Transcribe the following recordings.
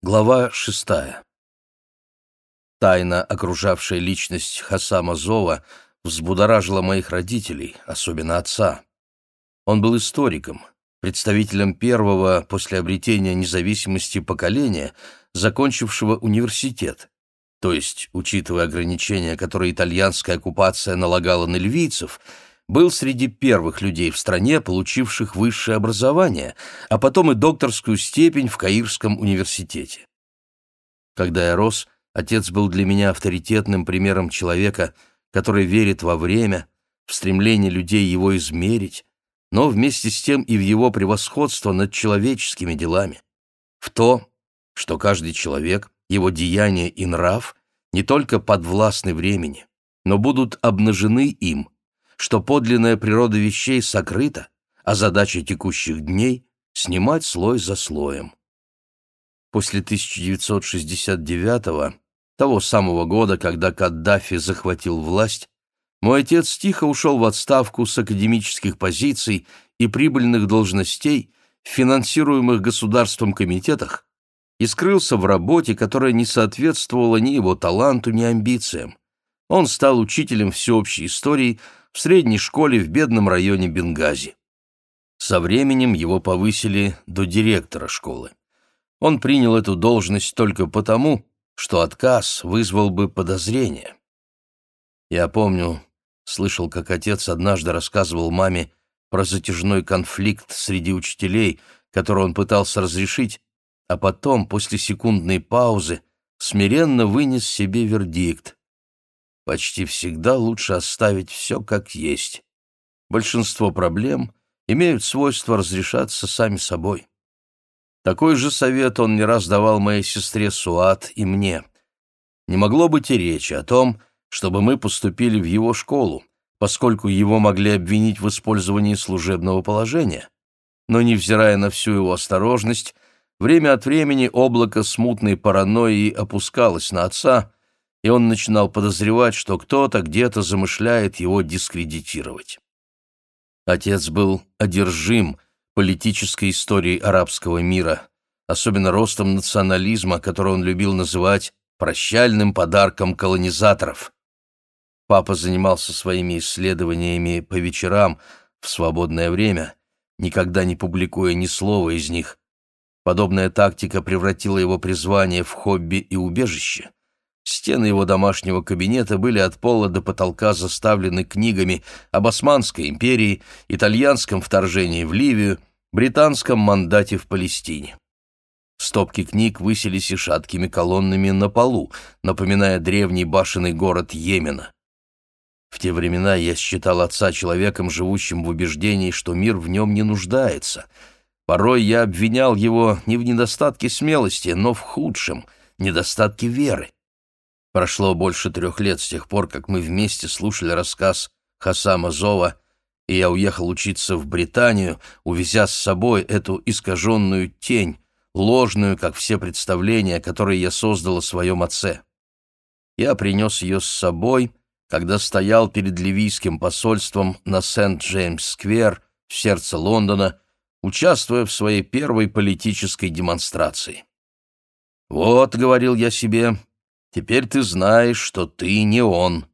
Глава шестая. Тайна, окружавшая личность Хасама Зова, взбудоражила моих родителей, особенно отца. Он был историком, представителем первого после обретения независимости поколения, закончившего университет. То есть, учитывая ограничения, которые итальянская оккупация налагала на ливийцев, был среди первых людей в стране, получивших высшее образование, а потом и докторскую степень в Каирском университете. Когда я рос, отец был для меня авторитетным примером человека, который верит во время, в стремление людей его измерить, но вместе с тем и в его превосходство над человеческими делами, в то, что каждый человек, его деяние и нрав не только подвластны времени, но будут обнажены им – что подлинная природа вещей сокрыта, а задача текущих дней — снимать слой за слоем. После 1969 того самого года, когда Каддафи захватил власть, мой отец тихо ушел в отставку с академических позиций и прибыльных должностей в финансируемых государством комитетах и скрылся в работе, которая не соответствовала ни его таланту, ни амбициям. Он стал учителем всеобщей истории – в средней школе в бедном районе Бенгази. Со временем его повысили до директора школы. Он принял эту должность только потому, что отказ вызвал бы подозрение. Я помню, слышал, как отец однажды рассказывал маме про затяжной конфликт среди учителей, который он пытался разрешить, а потом, после секундной паузы, смиренно вынес себе вердикт. Почти всегда лучше оставить все как есть. Большинство проблем имеют свойство разрешаться сами собой. Такой же совет он не раз давал моей сестре Суат и мне. Не могло быть и речи о том, чтобы мы поступили в его школу, поскольку его могли обвинить в использовании служебного положения. Но, невзирая на всю его осторожность, время от времени облако смутной паранойи опускалось на отца, и он начинал подозревать, что кто-то где-то замышляет его дискредитировать. Отец был одержим политической историей арабского мира, особенно ростом национализма, который он любил называть «прощальным подарком колонизаторов». Папа занимался своими исследованиями по вечерам в свободное время, никогда не публикуя ни слова из них. Подобная тактика превратила его призвание в хобби и убежище. Стены его домашнего кабинета были от пола до потолка заставлены книгами об Османской империи, итальянском вторжении в Ливию, британском мандате в Палестине. Стопки книг высились и шаткими колоннами на полу, напоминая древний башенный город Йемена. В те времена я считал отца человеком, живущим в убеждении, что мир в нем не нуждается. Порой я обвинял его не в недостатке смелости, но в худшем — недостатке веры. Прошло больше трех лет с тех пор, как мы вместе слушали рассказ Хасама Зова, и я уехал учиться в Британию, увезя с собой эту искаженную тень, ложную, как все представления, которые я создал о своем отце. Я принес ее с собой, когда стоял перед ливийским посольством на Сент-Джеймс-сквер в сердце Лондона, участвуя в своей первой политической демонстрации. «Вот», — говорил я себе, Теперь ты знаешь, что ты не он».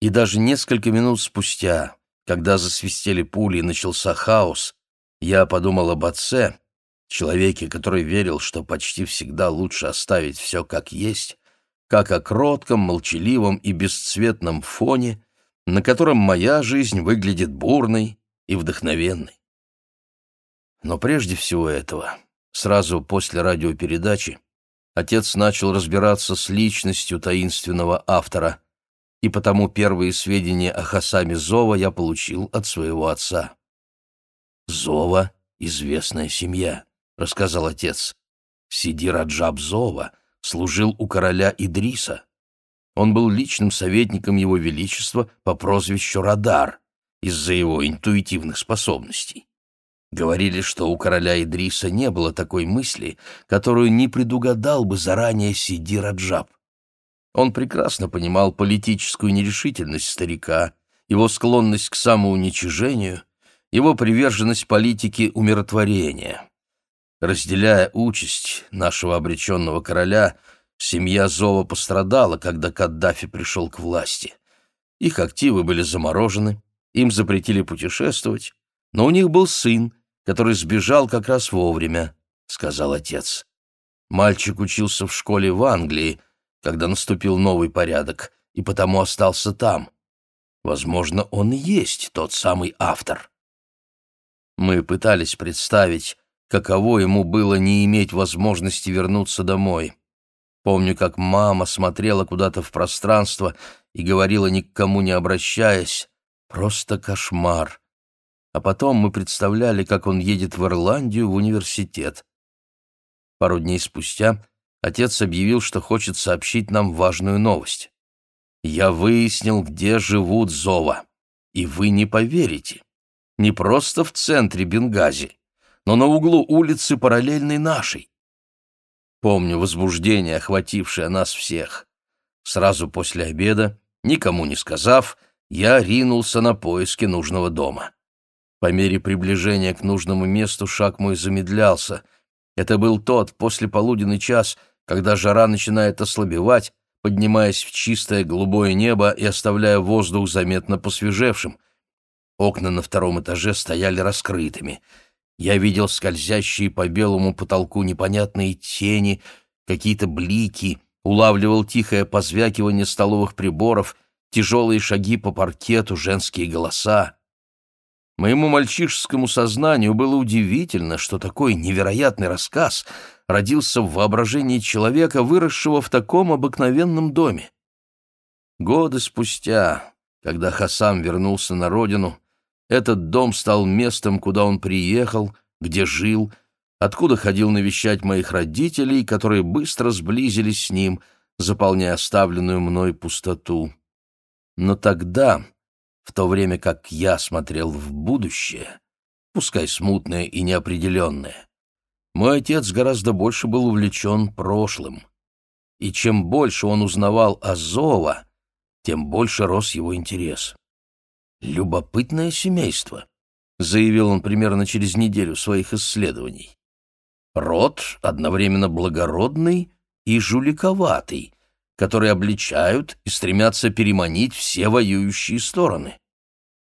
И даже несколько минут спустя, когда засвистели пули и начался хаос, я подумал об отце, человеке, который верил, что почти всегда лучше оставить все как есть, как о кротком, молчаливом и бесцветном фоне, на котором моя жизнь выглядит бурной и вдохновенной. Но прежде всего этого, сразу после радиопередачи, отец начал разбираться с личностью таинственного автора, и потому первые сведения о Хасаме Зова я получил от своего отца. «Зова — известная семья», — рассказал отец. «Сиди Раджаб Зова служил у короля Идриса. Он был личным советником его величества по прозвищу Радар из-за его интуитивных способностей. Говорили, что у короля Идриса не было такой мысли, которую не предугадал бы заранее Сиди Раджаб. Он прекрасно понимал политическую нерешительность старика, его склонность к самоуничижению, его приверженность политике умиротворения. Разделяя участь нашего обреченного короля, семья Зова пострадала, когда Каддафи пришел к власти. Их активы были заморожены, им запретили путешествовать, но у них был сын, который сбежал как раз вовремя, — сказал отец. Мальчик учился в школе в Англии, когда наступил новый порядок, и потому остался там. Возможно, он и есть тот самый автор. Мы пытались представить, каково ему было не иметь возможности вернуться домой. Помню, как мама смотрела куда-то в пространство и говорила, ни к кому не обращаясь, «Просто кошмар». А потом мы представляли, как он едет в Ирландию в университет. Пару дней спустя отец объявил, что хочет сообщить нам важную новость. Я выяснил, где живут Зова, и вы не поверите. Не просто в центре Бенгази, но на углу улицы, параллельной нашей. Помню возбуждение, охватившее нас всех. Сразу после обеда, никому не сказав, я ринулся на поиски нужного дома. По мере приближения к нужному месту шаг мой замедлялся. Это был тот послеполуденный час, когда жара начинает ослабевать, поднимаясь в чистое голубое небо и оставляя воздух заметно посвежевшим. Окна на втором этаже стояли раскрытыми. Я видел скользящие по белому потолку непонятные тени, какие-то блики, улавливал тихое позвякивание столовых приборов, тяжелые шаги по паркету, женские голоса. Моему мальчишескому сознанию было удивительно, что такой невероятный рассказ родился в воображении человека, выросшего в таком обыкновенном доме. Годы спустя, когда Хасам вернулся на родину, этот дом стал местом, куда он приехал, где жил, откуда ходил навещать моих родителей, которые быстро сблизились с ним, заполняя оставленную мной пустоту. Но тогда в то время как я смотрел в будущее, пускай смутное и неопределенное. Мой отец гораздо больше был увлечен прошлым. И чем больше он узнавал о Зова, тем больше рос его интерес. «Любопытное семейство», — заявил он примерно через неделю своих исследований. «Род одновременно благородный и жуликоватый, которые обличают и стремятся переманить все воюющие стороны.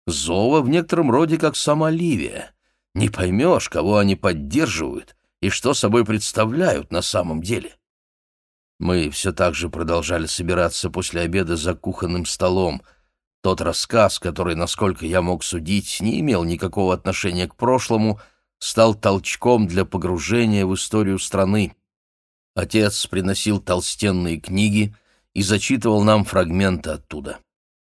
Зова в некотором роде как сама Ливия. Не поймешь, кого они поддерживают и что собой представляют на самом деле. Мы все так же продолжали собираться после обеда за кухонным столом. Тот рассказ, который, насколько я мог судить, не имел никакого отношения к прошлому, стал толчком для погружения в историю страны. Отец приносил толстенные книги и зачитывал нам фрагменты оттуда.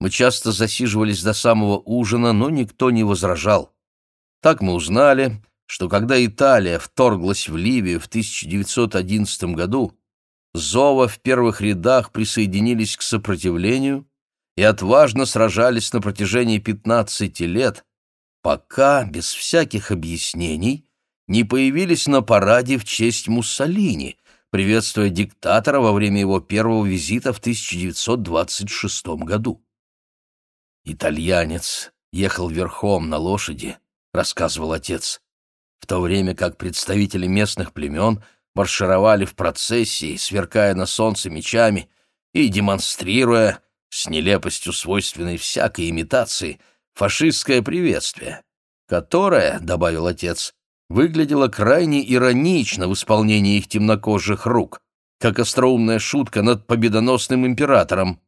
Мы часто засиживались до самого ужина, но никто не возражал. Так мы узнали, что когда Италия вторглась в Ливию в 1911 году, Зова в первых рядах присоединились к сопротивлению и отважно сражались на протяжении 15 лет, пока, без всяких объяснений, не появились на параде в честь Муссолини, приветствуя диктатора во время его первого визита в 1926 году. «Итальянец ехал верхом на лошади», — рассказывал отец, в то время как представители местных племен маршировали в процессии, сверкая на солнце мечами и демонстрируя, с нелепостью свойственной всякой имитации, фашистское приветствие, которое, — добавил отец, выглядела крайне иронично в исполнении их темнокожих рук, как остроумная шутка над победоносным императором.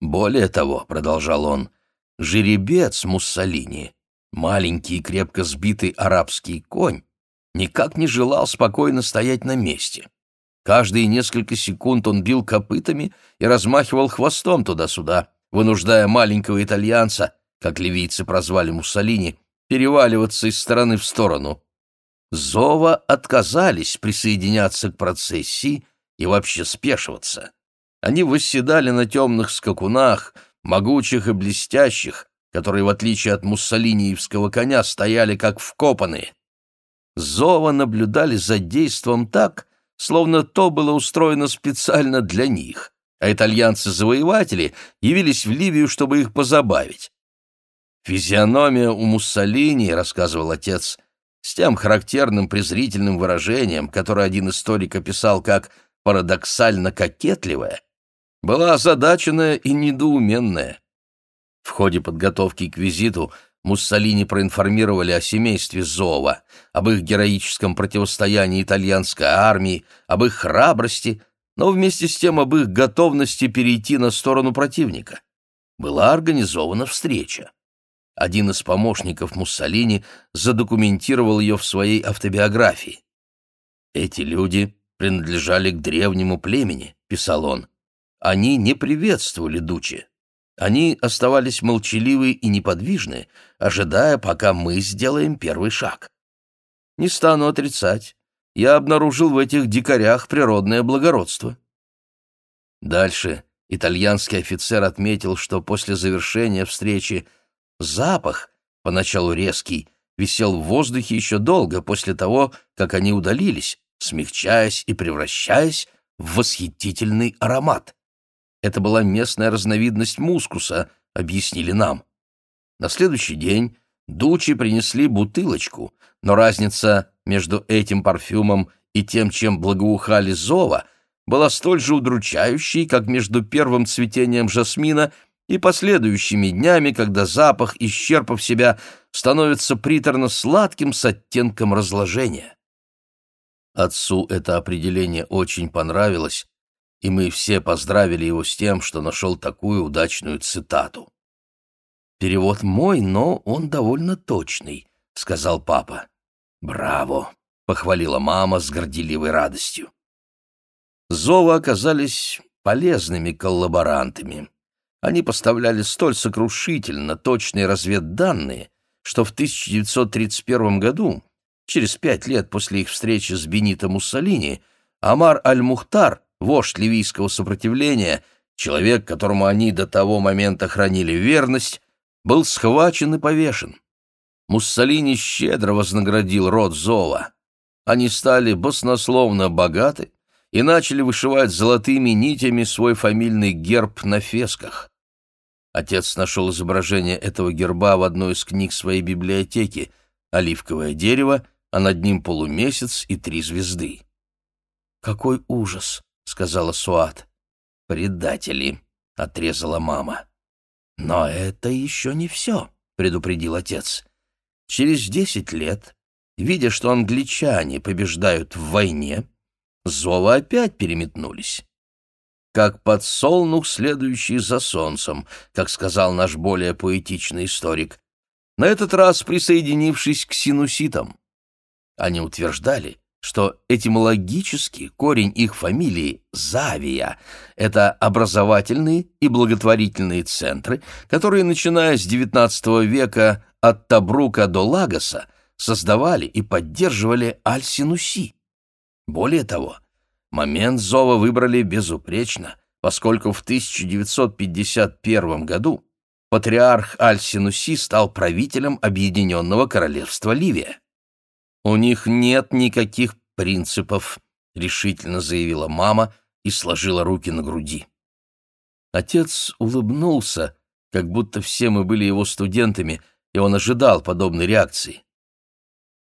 «Более того», — продолжал он, — «жеребец Муссолини, маленький и крепко сбитый арабский конь, никак не желал спокойно стоять на месте. Каждые несколько секунд он бил копытами и размахивал хвостом туда-сюда, вынуждая маленького итальянца, как ливийцы прозвали Муссолини, переваливаться из стороны в сторону. Зова отказались присоединяться к процессии и вообще спешиваться. Они восседали на темных скакунах, могучих и блестящих, которые, в отличие от муссолиниевского коня, стояли как вкопанные. Зова наблюдали за действом так, словно то было устроено специально для них, а итальянцы-завоеватели явились в Ливию, чтобы их позабавить. Физиономия у Муссолини, рассказывал отец, с тем характерным презрительным выражением, которое один историк описал как «парадоксально кокетливое», была озадаченная и недоуменная. В ходе подготовки к визиту Муссолини проинформировали о семействе Зова, об их героическом противостоянии итальянской армии, об их храбрости, но вместе с тем об их готовности перейти на сторону противника. Была организована встреча. Один из помощников Муссолини задокументировал ее в своей автобиографии. «Эти люди принадлежали к древнему племени», — писал он. «Они не приветствовали Дучи. Они оставались молчаливы и неподвижны, ожидая, пока мы сделаем первый шаг. Не стану отрицать, я обнаружил в этих дикарях природное благородство». Дальше итальянский офицер отметил, что после завершения встречи Запах, поначалу резкий, висел в воздухе еще долго после того, как они удалились, смягчаясь и превращаясь в восхитительный аромат. Это была местная разновидность мускуса, объяснили нам. На следующий день Дучи принесли бутылочку, но разница между этим парфюмом и тем, чем благоухали зова, была столь же удручающей, как между первым цветением жасмина и последующими днями, когда запах, исчерпав себя, становится приторно-сладким с оттенком разложения. Отцу это определение очень понравилось, и мы все поздравили его с тем, что нашел такую удачную цитату. «Перевод мой, но он довольно точный», — сказал папа. «Браво!» — похвалила мама с горделивой радостью. Зовы оказались полезными коллаборантами. Они поставляли столь сокрушительно точные разведданные, что в 1931 году, через пять лет после их встречи с Бенито Муссолини, Амар Аль-Мухтар, вождь ливийского сопротивления, человек, которому они до того момента хранили верность, был схвачен и повешен. Муссолини щедро вознаградил род Зова. Они стали баснословно богаты, и начали вышивать золотыми нитями свой фамильный герб на фесках. Отец нашел изображение этого герба в одной из книг своей библиотеки «Оливковое дерево», а над ним полумесяц и три звезды. «Какой ужас!» — сказала Суат. «Предатели!» — отрезала мама. «Но это еще не все», — предупредил отец. «Через десять лет, видя, что англичане побеждают в войне, Зовы опять переметнулись. Как подсолнух, следующий за солнцем, как сказал наш более поэтичный историк, на этот раз присоединившись к синуситам. Они утверждали, что этимологически корень их фамилии Завия — это образовательные и благотворительные центры, которые, начиная с XIX века от Табрука до Лагоса, создавали и поддерживали Аль-Синуси. Более того, момент зова выбрали безупречно, поскольку в 1951 году патриарх Аль-Синуси стал правителем Объединенного Королевства Ливия. «У них нет никаких принципов», — решительно заявила мама и сложила руки на груди. Отец улыбнулся, как будто все мы были его студентами, и он ожидал подобной реакции.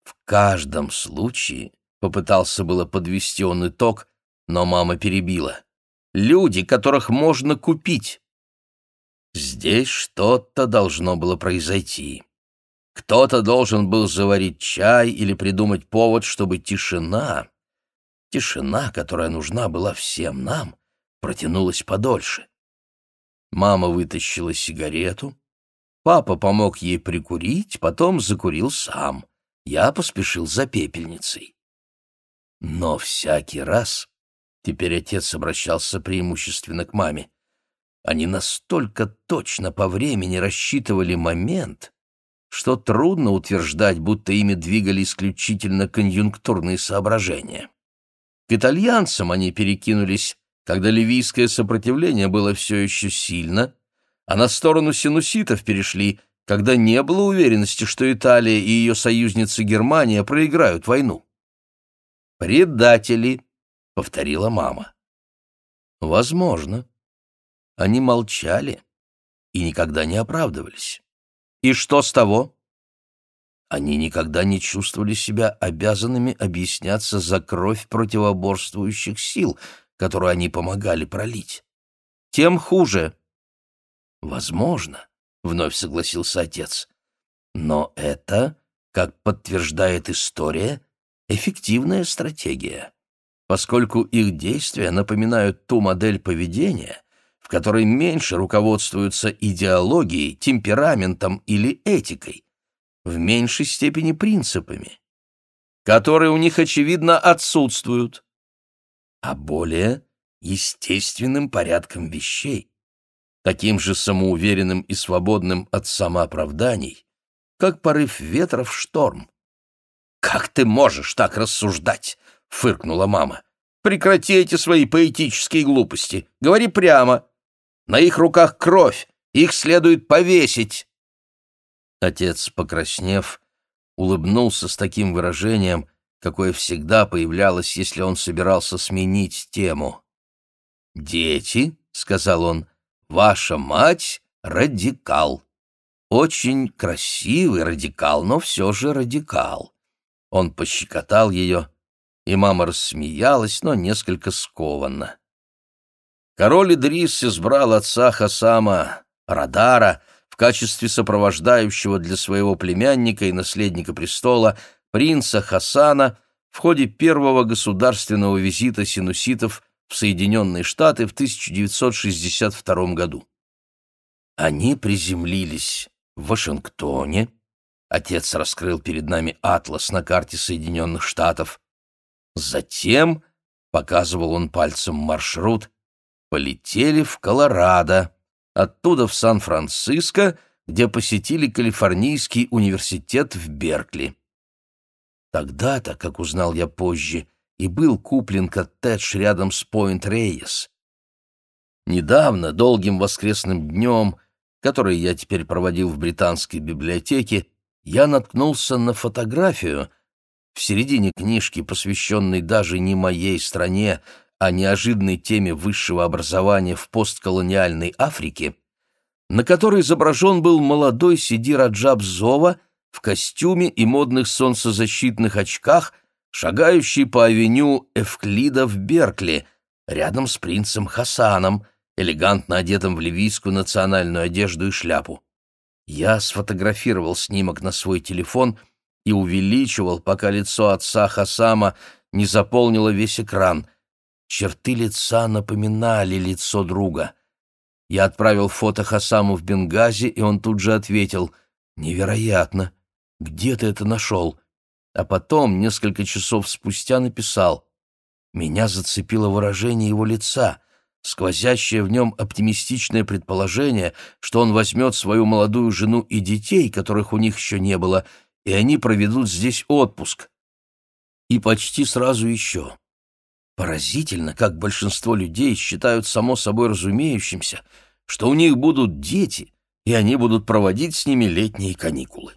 В каждом случае Попытался было подвести он итог, но мама перебила. «Люди, которых можно купить». Здесь что-то должно было произойти. Кто-то должен был заварить чай или придумать повод, чтобы тишина, тишина, которая нужна была всем нам, протянулась подольше. Мама вытащила сигарету, папа помог ей прикурить, потом закурил сам. Я поспешил за пепельницей. Но всякий раз, теперь отец обращался преимущественно к маме, они настолько точно по времени рассчитывали момент, что трудно утверждать, будто ими двигали исключительно конъюнктурные соображения. К итальянцам они перекинулись, когда ливийское сопротивление было все еще сильно, а на сторону синуситов перешли, когда не было уверенности, что Италия и ее союзница Германия проиграют войну. «Предатели», — повторила мама. «Возможно. Они молчали и никогда не оправдывались. И что с того?» Они никогда не чувствовали себя обязанными объясняться за кровь противоборствующих сил, которую они помогали пролить. Тем хуже. Возможно, — вновь согласился отец. Но это, как подтверждает история, эффективная стратегия, поскольку их действия напоминают ту модель поведения, в которой меньше руководствуются идеологией, темпераментом или этикой, в меньшей степени принципами, которые у них, очевидно, отсутствуют, а более естественным порядком вещей, таким же самоуверенным и свободным от самооправданий, как порыв ветра в шторм. «Как ты можешь так рассуждать?» — фыркнула мама. «Прекрати эти свои поэтические глупости. Говори прямо. На их руках кровь. Их следует повесить». Отец, покраснев, улыбнулся с таким выражением, какое всегда появлялось, если он собирался сменить тему. «Дети», — сказал он, — «ваша мать — радикал. Очень красивый радикал, но все же радикал». Он пощекотал ее, и мама рассмеялась, но несколько скованно. Король Идрис избрал отца Хасама, Радара, в качестве сопровождающего для своего племянника и наследника престола принца Хасана в ходе первого государственного визита синуситов в Соединенные Штаты в 1962 году. Они приземлились в Вашингтоне. Отец раскрыл перед нами атлас на карте Соединенных Штатов. Затем, показывал он пальцем маршрут, полетели в Колорадо, оттуда в Сан-Франциско, где посетили Калифорнийский университет в Беркли. Тогда-то, как узнал я позже, и был куплен коттедж рядом с Пойнт-Рейес. Недавно, долгим воскресным днем, который я теперь проводил в британской библиотеке, я наткнулся на фотографию в середине книжки, посвященной даже не моей стране, о неожиданной теме высшего образования в постколониальной Африке, на которой изображен был молодой Сиди Раджаб Зова в костюме и модных солнцезащитных очках, шагающий по авеню Эвклида в Беркли, рядом с принцем Хасаном, элегантно одетым в ливийскую национальную одежду и шляпу. Я сфотографировал снимок на свой телефон и увеличивал, пока лицо отца Хасама не заполнило весь экран. Черты лица напоминали лицо друга. Я отправил фото Хасаму в Бенгази, и он тут же ответил «Невероятно! Где ты это нашел?» А потом, несколько часов спустя, написал «Меня зацепило выражение его лица, сквозящее в нем оптимистичное предположение, что он возьмет свою молодую жену и детей, которых у них еще не было, и они проведут здесь отпуск. И почти сразу еще. Поразительно, как большинство людей считают само собой разумеющимся, что у них будут дети, и они будут проводить с ними летние каникулы.